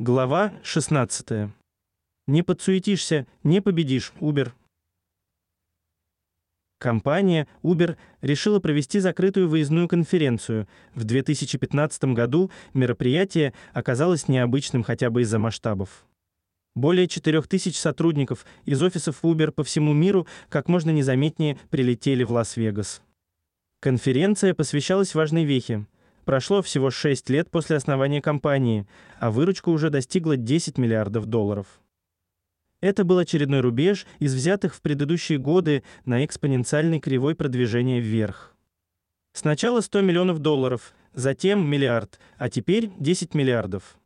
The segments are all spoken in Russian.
Глава 16. Не подсуетишься, не победишь, Uber. Компания Uber решила провести закрытую выездную конференцию. В 2015 году мероприятие оказалось необычным хотя бы из-за масштабов. Более 4000 сотрудников из офисов Uber по всему миру как можно незаметнее прилетели в Лас-Вегас. Конференция посвящалась важной вехе Прошло всего 6 лет после основания компании, а выручка уже достигла 10 миллиардов долларов. Это был очередной рубеж из взятых в предыдущие годы на экспоненциальной кривой продвижения вверх. Сначала 100 миллионов долларов, затем миллиард, а теперь 10 миллиардов.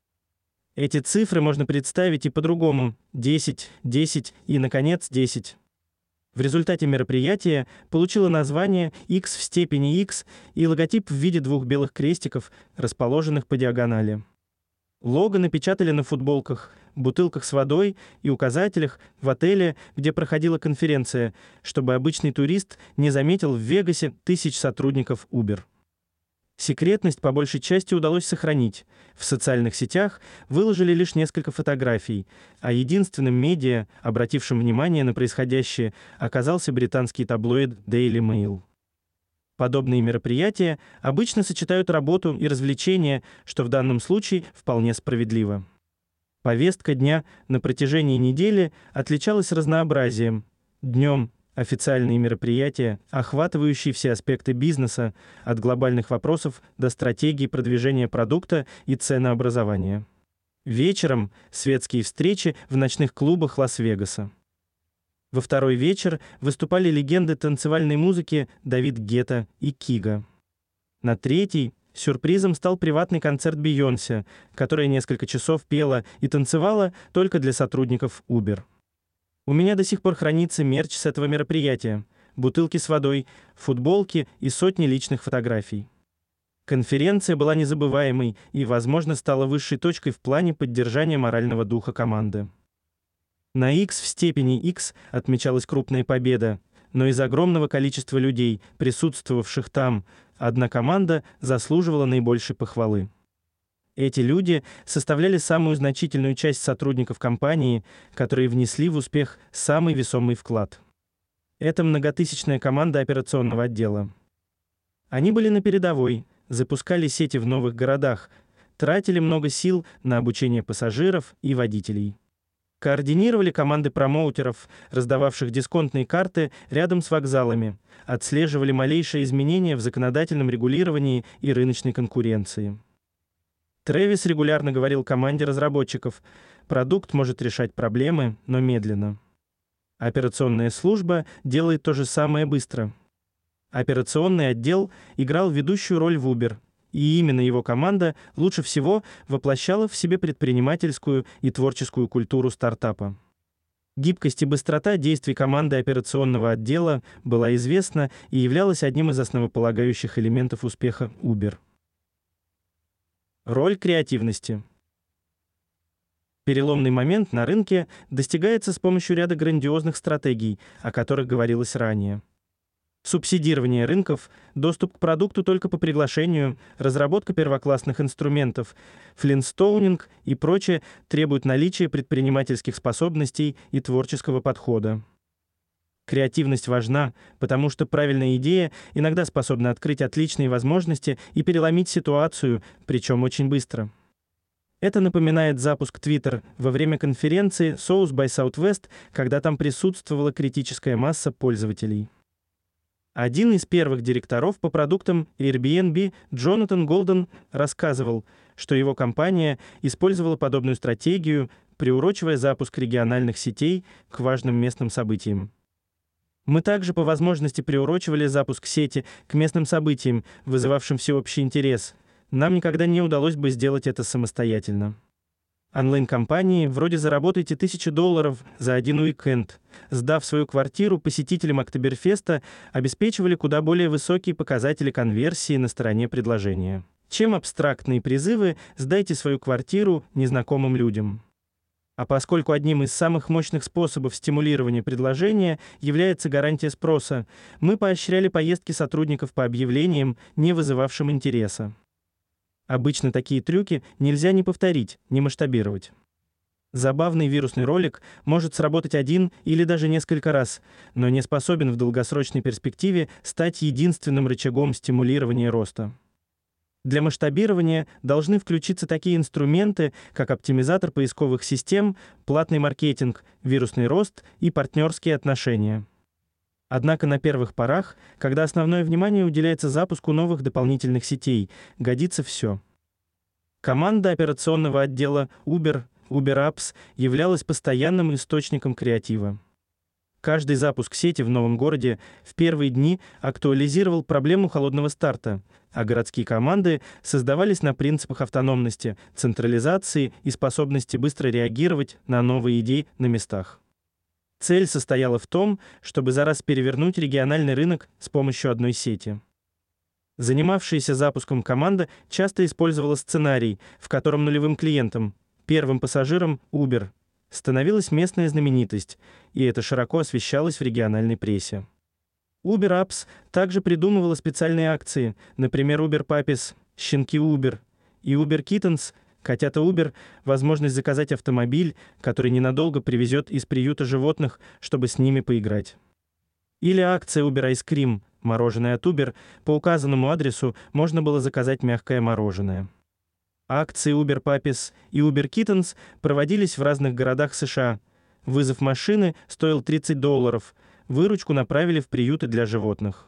Эти цифры можно представить и по-другому: 10, 10 и наконец 10 в результате мероприятия получило название X в степени X и логотип в виде двух белых крестиков, расположенных по диагонали. Лого напечатали на футболках, бутылках с водой и указателях в отеле, где проходила конференция, чтобы обычный турист не заметил в Вегасе тысяч сотрудников Uber. Секретность по большей части удалось сохранить. В социальных сетях выложили лишь несколько фотографий, а единственным медиа, обратившим внимание на происходящее, оказался британский таблоид Daily Mail. Подобные мероприятия обычно сочетают работу и развлечения, что в данном случае вполне справедливо. Повестка дня на протяжении недели отличалась разнообразием. Днем официальные мероприятия, охватывающие все аспекты бизнеса, от глобальных вопросов до стратегии продвижения продукта и ценообразования. Вечером светские встречи в ночных клубах Лас-Вегаса. Во второй вечер выступали легенды танцевальной музыки Давид Гетта и Кига. На третий сюрпризом стал приватный концерт Бейонсе, которая несколько часов пела и танцевала только для сотрудников Uber. У меня до сих пор хранится мерч с этого мероприятия: бутылки с водой, футболки и сотни личных фотографий. Конференция была незабываемой и, возможно, стала высшей точкой в плане поддержания морального духа команды. На X в степени X отмечалась крупная победа, но из огромного количества людей, присутствовавших там, одна команда заслуживала наибольшей похвалы. Эти люди составляли самую значительную часть сотрудников компании, которые внесли в успех самый весомый вклад. Это многотысячная команда операционного отдела. Они были на передовой, запускали сети в новых городах, тратили много сил на обучение пассажиров и водителей. Координировали команды промоутеров, раздававших дисконтные карты рядом с вокзалами, отслеживали малейшие изменения в законодательном регулировании и рыночной конкуренции. Трэвис регулярно говорил команде разработчиков: "Продукт может решать проблемы, но медленно. Операционная служба делает то же самое быстро". Операционный отдел играл ведущую роль в Uber, и именно его команда лучше всего воплощала в себе предпринимательскую и творческую культуру стартапа. Гибкость и быстрота действий команды операционного отдела была известна и являлась одним из основополагающих элементов успеха Uber. Роль креативности. Переломный момент на рынке достигается с помощью ряда грандиозных стратегий, о которых говорилось ранее. Субсидирование рынков, доступ к продукту только по приглашению, разработка первоклассных инструментов, флинстоунинг и прочее требуют наличия предпринимательских способностей и творческого подхода. Креативность важна, потому что правильная идея иногда способна открыть отличные возможности и переломить ситуацию, причем очень быстро. Это напоминает запуск Twitter во время конференции South by Southwest, когда там присутствовала критическая масса пользователей. Один из первых директоров по продуктам Airbnb, Джонатан Голден, рассказывал, что его компания использовала подобную стратегию, приурочивая запуск региональных сетей к важным местным событиям. Мы также по возможности приурочивали запуск сети к местным событиям, вызывавшим всеобщий интерес. Нам никогда не удалось бы сделать это самостоятельно. Онлайн-компании вроде заработайте тысячу долларов за один уикенд, сдав свою квартиру посетителям Октоберфеста, обеспечивали куда более высокие показатели конверсии на стороне предложения, чем абстрактные призывы «сдайте свою квартиру незнакомым людям». А поскольку одним из самых мощных способов стимулирования предложения является гарантия спроса, мы поощряли поездки сотрудников по объявлениям, не вызывавшим интереса. Обычно такие трюки нельзя ни повторить, ни масштабировать. Забавный вирусный ролик может сработать один или даже несколько раз, но не способен в долгосрочной перспективе стать единственным рычагом стимулирования роста. Для масштабирования должны включиться такие инструменты, как оптимизатор поисковых систем, платный маркетинг, вирусный рост и партнерские отношения. Однако на первых порах, когда основное внимание уделяется запуску новых дополнительных сетей, годится все. Команда операционного отдела Uber UberApps являлась постоянным источником креатива. Каждый запуск сети в новом городе в первые дни актуализировал проблему холодного старта, а городские команды создавались на принципах автономности, централизации и способности быстро реагировать на новые идеи на местах. Цель состояла в том, чтобы за раз перевернуть региональный рынок с помощью одной сети. Занимавшаяся запуском команда часто использовала сценарий, в котором нулевым клиентом, первым пассажиром Uber становилась местная знаменитость, и это широко освещалось в региональной прессе. Uber Apps также придумывала специальные акции, например, Uber Puppies, щенки Uber и Uber Kittens, котята Uber, возможность заказать автомобиль, который ненадолго привезет из приюта животных, чтобы с ними поиграть. Или акция Uber Ice Cream, мороженое от Uber, по указанному адресу можно было заказать мягкое мороженое. Акции Uber Puppies и Uber Kittens проводились в разных городах США. Вызов машины стоил 30 долларов. Выручку направили в приюты для животных.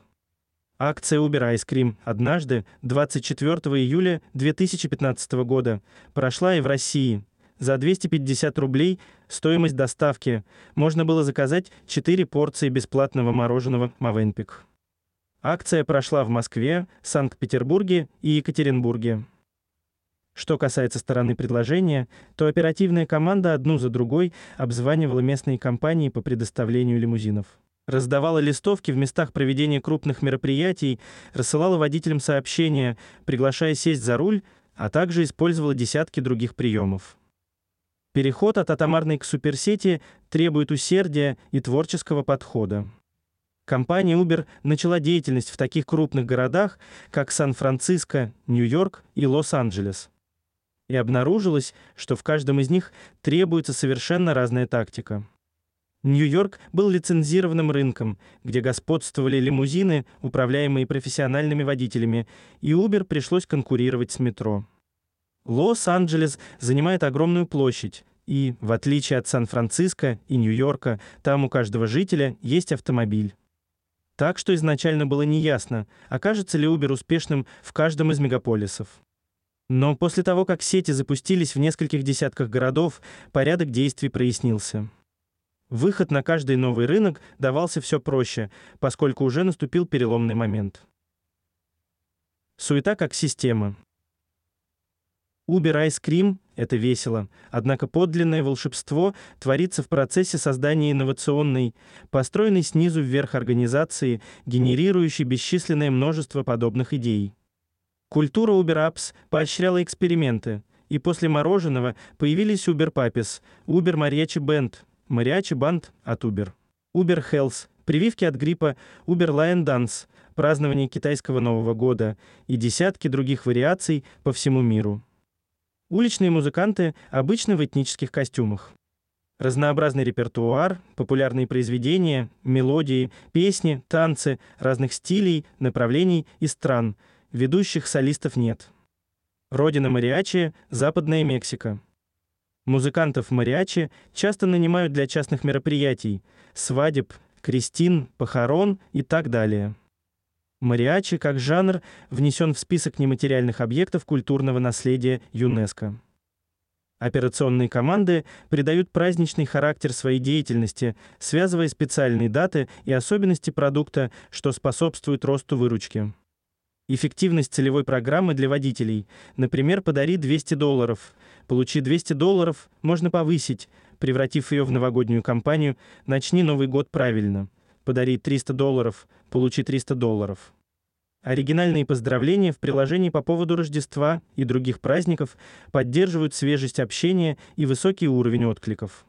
Акция Ice Cream однажды, 24 июля 2015 года, прошла и в России. За 250 рублей стоимость доставки можно было заказать 4 порции бесплатного мороженого Мавенпик. Акция прошла в Москве, Санкт-Петербурге и Екатеринбурге. Что касается стороны предложения, то оперативная команда одну за другой обзванивала местные компании по предоставлению лимузинов. Раздавала листовки в местах проведения крупных мероприятий, рассылала водителям сообщения, приглашая сесть за руль, а также использовала десятки других приемов. Переход от атомарной к суперсети требует усердия и творческого подхода. Компания Uber начала деятельность в таких крупных городах, как Сан-Франциско, Нью-Йорк и Лос-Анджелес и обнаружилось, что в каждом из них требуется совершенно разная тактика. Нью-Йорк был лицензированным рынком, где господствовали лимузины, управляемые профессиональными водителями, и Uber пришлось конкурировать с метро. Лос-Анджелес занимает огромную площадь, и, в отличие от Сан-Франциско и Нью-Йорка, там у каждого жителя есть автомобиль. Так что изначально было неясно, окажется ли Uber успешным в каждом из мегаполисов. Но после того, как сети запустились в нескольких десятках городов, порядок действий прояснился. Выход на каждый новый рынок давался все проще, поскольку уже наступил переломный момент. Суета как система. Uber Ice Cream — это весело, однако подлинное волшебство творится в процессе создания инновационной, построенной снизу вверх организации, генерирующей бесчисленное множество подобных идей. Культура UberApps поощряла эксперименты, и после мороженого появились Uber Puppies, Uber Mariachi Band, Mariachi Band от Uber, Uber Health, прививки от гриппа, Uber Lion Dance, празднование китайского Нового года и десятки других вариаций по всему миру. Уличные музыканты обычно в этнических костюмах. Разнообразный репертуар, популярные произведения, мелодии, песни, танцы разных стилей, направлений и стран – Ведущих солистов нет. Родина мариачи – Западная Мексика. Музыкантов мариачи часто нанимают для частных мероприятий – свадеб, крестин, похорон и так далее. Мариачи как жанр внесен в список нематериальных объектов культурного наследия ЮНЕСКО. Операционные команды придают праздничный характер своей деятельности, связывая специальные даты и особенности продукта, что способствует росту выручки. Эффективность целевой программы для водителей. Например, подари 200 долларов. Получи 200 долларов можно повысить, превратив ее в новогоднюю кампанию «Начни Новый год правильно». Подари 300 долларов, получи 300 долларов. Оригинальные поздравления в приложении по поводу Рождества и других праздников поддерживают свежесть общения и высокий уровень откликов.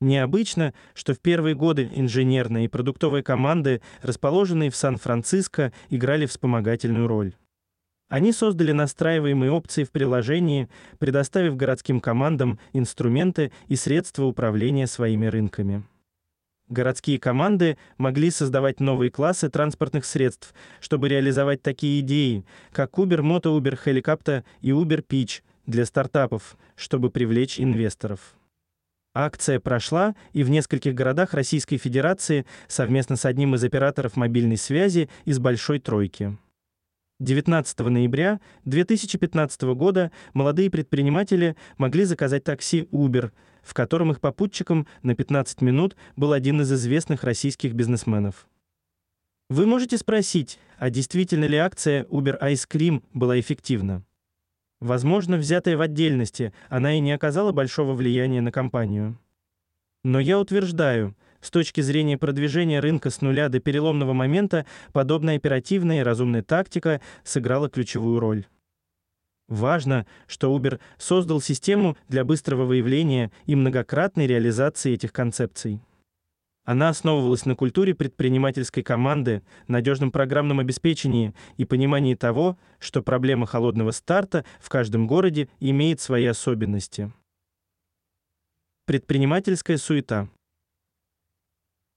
Необычно, что в первые годы инженерные и продуктовые команды, расположенные в Сан-Франциско, играли вспомогательную роль. Они создали настраиваемые опции в приложении, предоставив городским командам инструменты и средства управления своими рынками. Городские команды могли создавать новые классы транспортных средств, чтобы реализовать такие идеи, как Uber Moto, Uber Helicopter и Uber Pitch для стартапов, чтобы привлечь инвесторов. Акция прошла, и в нескольких городах Российской Федерации совместно с одним из операторов мобильной связи из Большой Тройки. 19 ноября 2015 года молодые предприниматели могли заказать такси Uber, в котором их попутчиком на 15 минут был один из известных российских бизнесменов. Вы можете спросить, а действительно ли акция Uber Ice Cream была эффективна? Возможно, взятая в отдельности, она и не оказала большого влияния на компанию. Но я утверждаю, с точки зрения продвижения рынка с нуля до переломного момента, подобная оперативная и разумная тактика сыграла ключевую роль. Важно, что Uber создал систему для быстрого выявления и многократной реализации этих концепций. Она основывалась на культуре предпринимательской команды, надежном программном обеспечении и понимании того, что проблема холодного старта в каждом городе имеет свои особенности. Предпринимательская суета.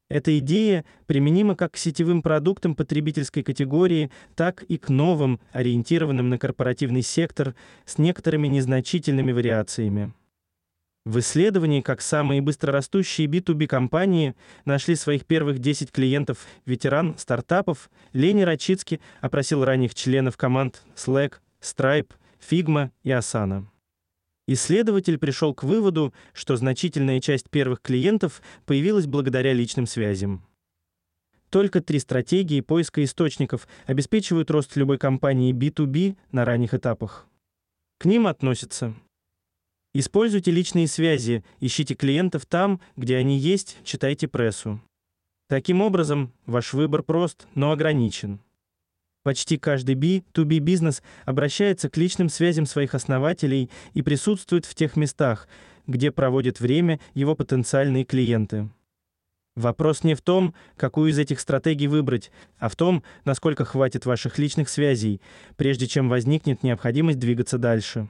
Эта идея применима как к сетевым продуктам потребительской категории, так и к новым, ориентированным на корпоративный сектор с некоторыми незначительными вариациями. В исследовании, как самые быстрорастущие B2B компании нашли своих первых 10 клиентов ветеран стартапов, Лени Рачицки опросил ранних членов команд Slack, Stripe, Figma и Asana. Исследователь пришел к выводу, что значительная часть первых клиентов появилась благодаря личным связям. Только три стратегии поиска источников обеспечивают рост любой компании B2B на ранних этапах. К ним относятся Используйте личные связи, ищите клиентов там, где они есть, читайте прессу. Таким образом, ваш выбор прост, но ограничен. Почти каждый B2B бизнес обращается к личным связям своих основателей и присутствует в тех местах, где проводят время его потенциальные клиенты. Вопрос не в том, какую из этих стратегий выбрать, а в том, насколько хватит ваших личных связей, прежде чем возникнет необходимость двигаться дальше.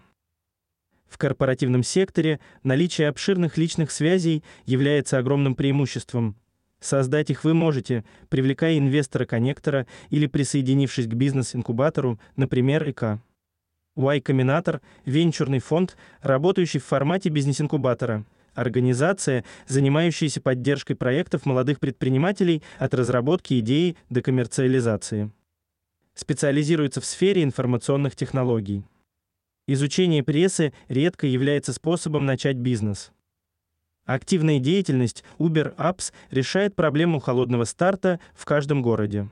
В корпоративном секторе наличие обширных личных связей является огромным преимуществом, Создать их вы можете, привлекая инвестора-коннектора или присоединившись к бизнес-инкубатору, например, ИК. Y Combinator – венчурный фонд, работающий в формате бизнес-инкубатора. Организация, занимающаяся поддержкой проектов молодых предпринимателей от разработки идеи до коммерциализации. Специализируется в сфере информационных технологий. Изучение прессы редко является способом начать бизнес. Активная деятельность Uber Apps решает проблему холодного старта в каждом городе.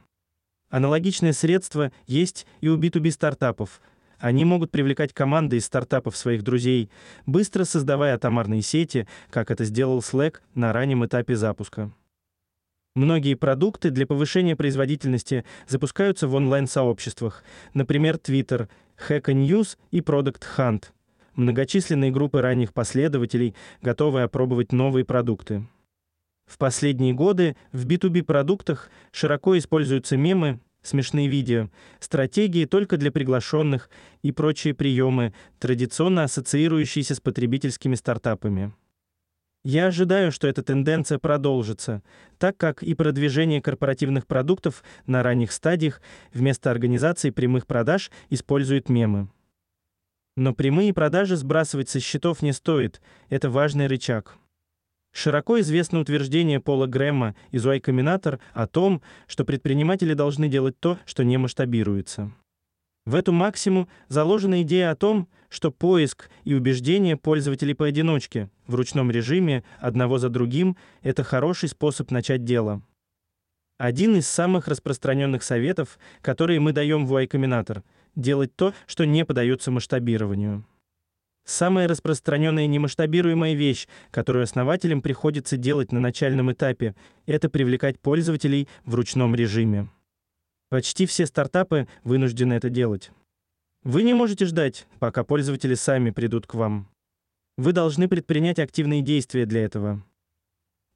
Аналогичное средство есть и у B2B стартапов. Они могут привлекать команды из стартапов своих друзей, быстро создавая атомарные сети, как это сделал Slack на раннем этапе запуска. Многие продукты для повышения производительности запускаются в онлайн-сообществах, например, Twitter, Hacker News и Product Hunt – многочисленные группы ранних последователей, готовые опробовать новые продукты. В последние годы в B2B продуктах широко используются мемы, смешные видео, стратегии только для приглашенных и прочие приемы, традиционно ассоциирующиеся с потребительскими стартапами. Я ожидаю, что эта тенденция продолжится, так как и продвижение корпоративных продуктов на ранних стадиях вместо организации прямых продаж использует мемы. Но прямые продажи сбрасывать со счетов не стоит, это важный рычаг. Широко известно утверждение Пола Грэма из Y Combinator о том, что предприниматели должны делать то, что не масштабируется. В эту максимум заложена идея о том, что поиск и убеждение пользователей поодиночке в ручном режиме одного за другим это хороший способ начать дело. Один из самых распространенных советов, которые мы даем в Y Combinator – делать то, что не поддается масштабированию. Самая распространенная немасштабируемая вещь, которую основателям приходится делать на начальном этапе, это привлекать пользователей в ручном режиме. Почти все стартапы вынуждены это делать. Вы не можете ждать, пока пользователи сами придут к вам. Вы должны предпринять активные действия для этого.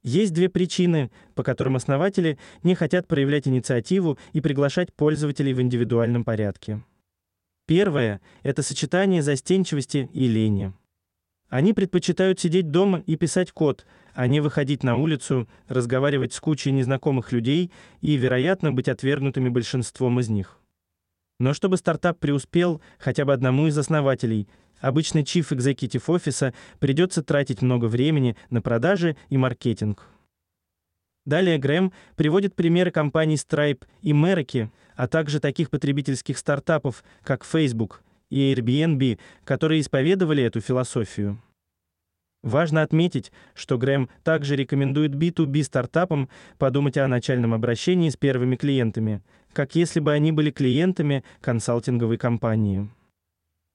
Есть две причины, по которым основатели не хотят проявлять инициативу и приглашать пользователей в индивидуальном порядке. Первое – это сочетание застенчивости и лени. Они предпочитают сидеть дома и писать код, а не выходить на улицу, разговаривать с кучей незнакомых людей и, вероятно, быть отвергнутыми большинством из них. Но чтобы стартап преуспел, хотя бы одному из основателей, обычно чиф экзекутив офиса придется тратить много времени на продажи и маркетинг. Далее Грэм приводит примеры компаний Stripe и Meraki, а также таких потребительских стартапов, как Facebook и Airbnb, которые исповедовали эту философию. Важно отметить, что Грэм также рекомендует B2B стартапам подумать о начальном обращении с первыми клиентами, как если бы они были клиентами консалтинговой компании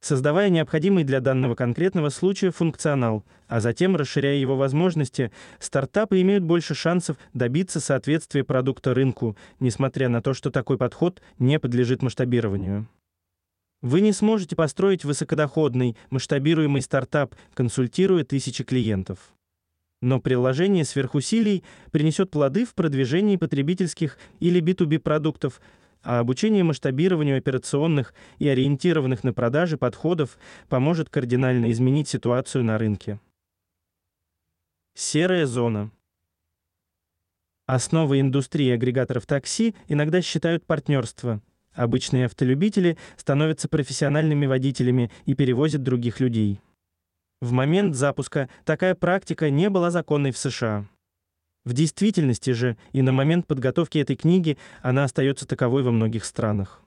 создавая необходимый для данного конкретного случая функционал, а затем расширяя его возможности, стартапы имеют больше шансов добиться соответствия продукта рынку, несмотря на то, что такой подход не подлежит масштабированию. Вы не сможете построить высокодоходный, масштабируемый стартап, консультируя тысячи клиентов. Но приложение сверхусилий принесет плоды в продвижении потребительских или B2B продуктов, а обучение масштабированию операционных и ориентированных на продажи подходов поможет кардинально изменить ситуацию на рынке. Серая зона. Основой индустрии агрегаторов такси иногда считают партнерство. Обычные автолюбители становятся профессиональными водителями и перевозят других людей. В момент запуска такая практика не была законной в США. В действительности же и на момент подготовки этой книги она остается таковой во многих странах.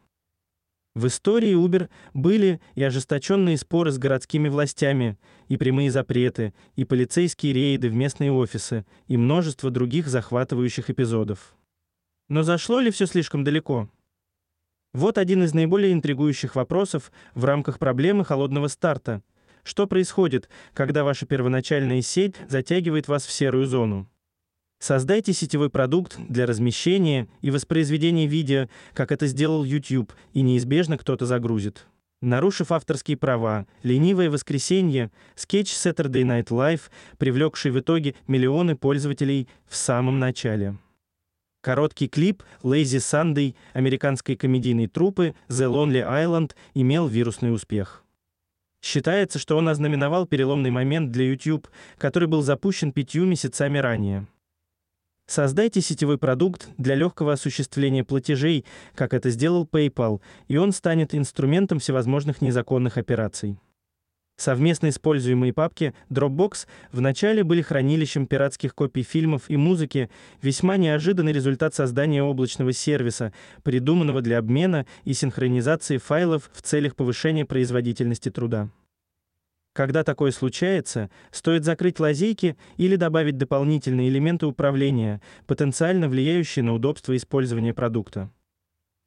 В истории Uber были и ожесточенные споры с городскими властями, и прямые запреты, и полицейские рейды в местные офисы, и множество других захватывающих эпизодов. Но зашло ли все слишком далеко? Вот один из наиболее интригующих вопросов в рамках проблемы холодного старта. Что происходит, когда ваша первоначальная сеть затягивает вас в серую зону? Создайте сетевой продукт для размещения и воспроизведения видео, как это сделал YouTube, и неизбежно кто-то загрузит. Нарушив авторские права, ленивое воскресенье, скетч Saturday Night Live, привлекший в итоге миллионы пользователей в самом начале. Короткий клип Lazy Sunday американской комедийной труппы The Lonely Island имел вирусный успех. Считается, что он ознаменовал переломный момент для YouTube, который был запущен пятью месяцами ранее. Создайте сетевой продукт для легкого осуществления платежей, как это сделал PayPal, и он станет инструментом всевозможных незаконных операций. Совместно используемые папки Dropbox вначале были хранилищем пиратских копий фильмов и музыки, весьма неожиданный результат создания облачного сервиса, придуманного для обмена и синхронизации файлов в целях повышения производительности труда. Когда такое случается, стоит закрыть лазейки или добавить дополнительные элементы управления, потенциально влияющие на удобство использования продукта.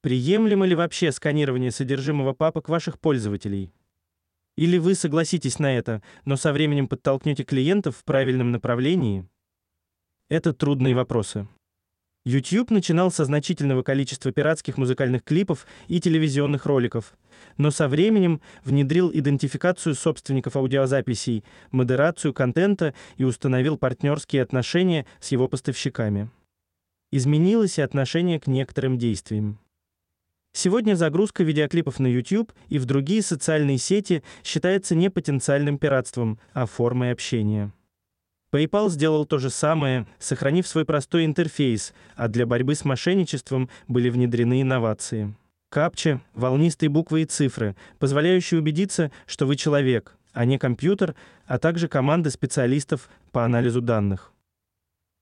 Приемлемо ли вообще сканирование содержимого папок ваших пользователей? Или вы согласитесь на это, но со временем подтолкнете клиентов в правильном направлении? Это трудные вопросы. YouTube начинал со значительного количества пиратских музыкальных клипов и телевизионных роликов, но со временем внедрил идентификацию собственников аудиозаписей, модерацию контента и установил партнерские отношения с его поставщиками. Изменилось и отношение к некоторым действиям. Сегодня загрузка видеоклипов на YouTube и в другие социальные сети считается не потенциальным пиратством, а формой общения. PayPal сделал то же самое, сохранив свой простой интерфейс, а для борьбы с мошенничеством были внедрены инновации. Капча, волнистые буквы и цифры, позволяющие убедиться, что вы человек, а не компьютер, а также команда специалистов по анализу данных.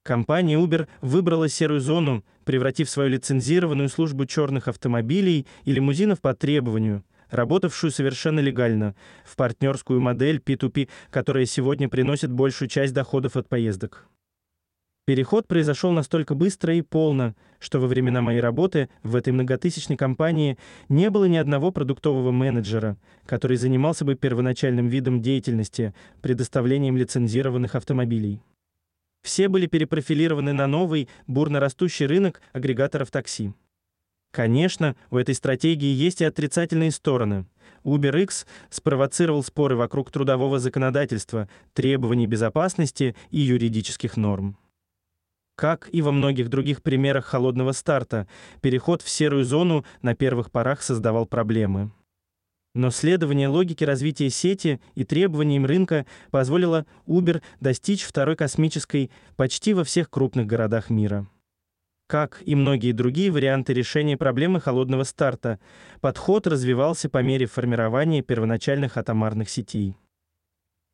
Компания Uber выбрала серую зону, превратив свою лицензированную службу черных автомобилей и лимузинов по требованию – работавшую совершенно легально, в партнерскую модель P2P, которая сегодня приносит большую часть доходов от поездок. Переход произошел настолько быстро и полно, что во времена моей работы в этой многотысячной компании не было ни одного продуктового менеджера, который занимался бы первоначальным видом деятельности, предоставлением лицензированных автомобилей. Все были перепрофилированы на новый, бурно растущий рынок агрегаторов такси. Конечно, у этой стратегии есть и отрицательные стороны. UberX спровоцировал споры вокруг трудового законодательства, требований безопасности и юридических норм. Как и во многих других примерах холодного старта, переход в серую зону на первых порах создавал проблемы. Но следование логике развития сети и требованиям рынка позволило Uber достичь второй космической почти во всех крупных городах мира. Как и многие другие варианты решения проблемы холодного старта, подход развивался по мере формирования первоначальных атомарных сетей.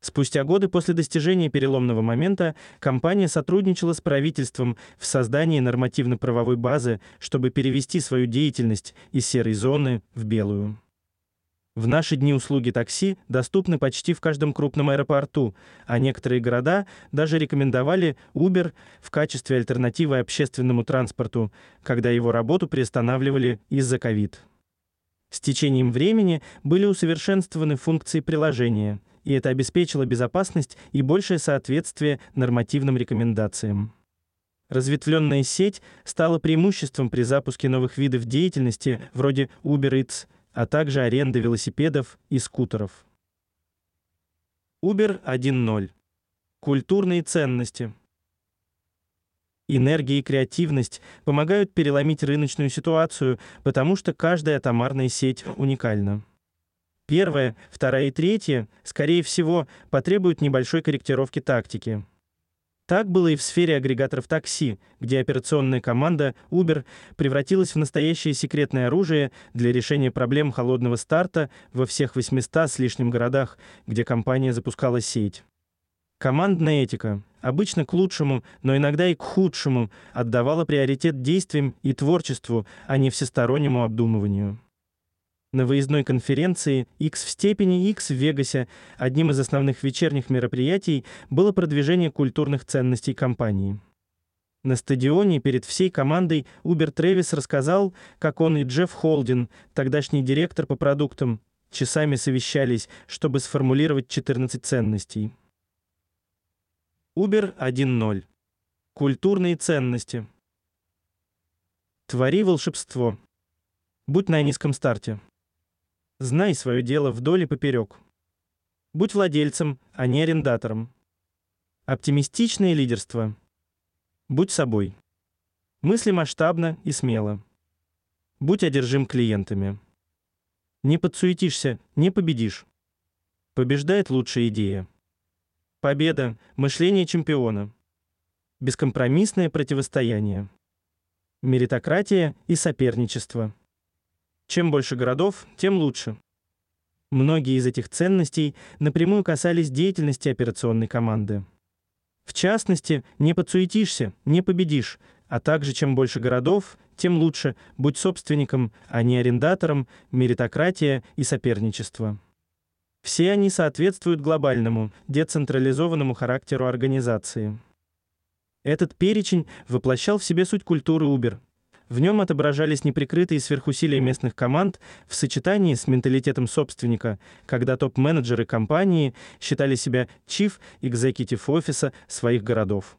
Спустя годы после достижения переломного момента компания сотрудничала с правительством в создании нормативно-правовой базы, чтобы перевести свою деятельность из серой зоны в белую. В наши дни услуги такси доступны почти в каждом крупном аэропорту, а некоторые города даже рекомендовали Uber в качестве альтернативы общественному транспорту, когда его работу приостанавливали из-за ковид. С течением времени были усовершенствованы функции приложения, и это обеспечило безопасность и большее соответствие нормативным рекомендациям. Разветвленная сеть стала преимуществом при запуске новых видов деятельности вроде Uber Eats – а также аренда велосипедов и скутеров. Uber 1.0. Культурные ценности. Энергия и креативность помогают переломить рыночную ситуацию, потому что каждая атомарная сеть уникальна. Первая, вторая и третья, скорее всего, потребуют небольшой корректировки тактики. Так было и в сфере агрегаторов такси, где операционная команда Uber превратилась в настоящее секретное оружие для решения проблем холодного старта во всех 800 с лишним городах, где компания запускала сеть. Командная этика, обычно к лучшему, но иногда и к худшему, отдавала приоритет действиям и творчеству, а не всестороннему обдумыванию. На выездной конференции X в степени X в Вегасе одним из основных вечерних мероприятий было продвижение культурных ценностей компании. На стадионе перед всей командой Убер Тревис рассказал, как он и Джефф Холдин, тогдашний директор по продуктам, часами совещались, чтобы сформулировать 14 ценностей. Uber 1.0. Культурные ценности. Твори волшебство. Будь на низком старте. Знай свое дело вдоль и поперек. Будь владельцем, а не арендатором. Оптимистичное лидерство. Будь собой. Мысли масштабно и смело. Будь одержим клиентами. Не подсуетишься, не победишь. Побеждает лучшая идея. Победа – мышление чемпиона. Бескомпромиссное противостояние. Меритократия и соперничество. Чем больше городов, тем лучше. Многие из этих ценностей напрямую касались деятельности операционной команды. В частности, не подсуетишься, не победишь, а также чем больше городов, тем лучше, будь собственником, а не арендатором, меритократия и соперничество. Все они соответствуют глобальному, децентрализованному характеру организации. Этот перечень воплощал в себе суть культуры Uber – в нем отображались неприкрытые сверхусилия местных команд в сочетании с менталитетом собственника, когда топ-менеджеры компании считали себя chief executive офиса своих городов.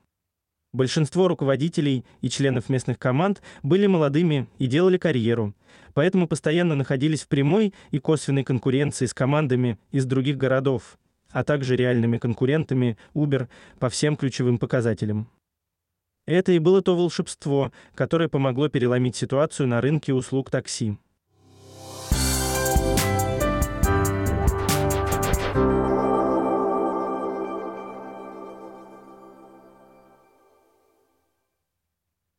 Большинство руководителей и членов местных команд были молодыми и делали карьеру, поэтому постоянно находились в прямой и косвенной конкуренции с командами из других городов, а также реальными конкурентами Uber по всем ключевым показателям. Это и было то волшебство, которое помогло переломить ситуацию на рынке услуг такси.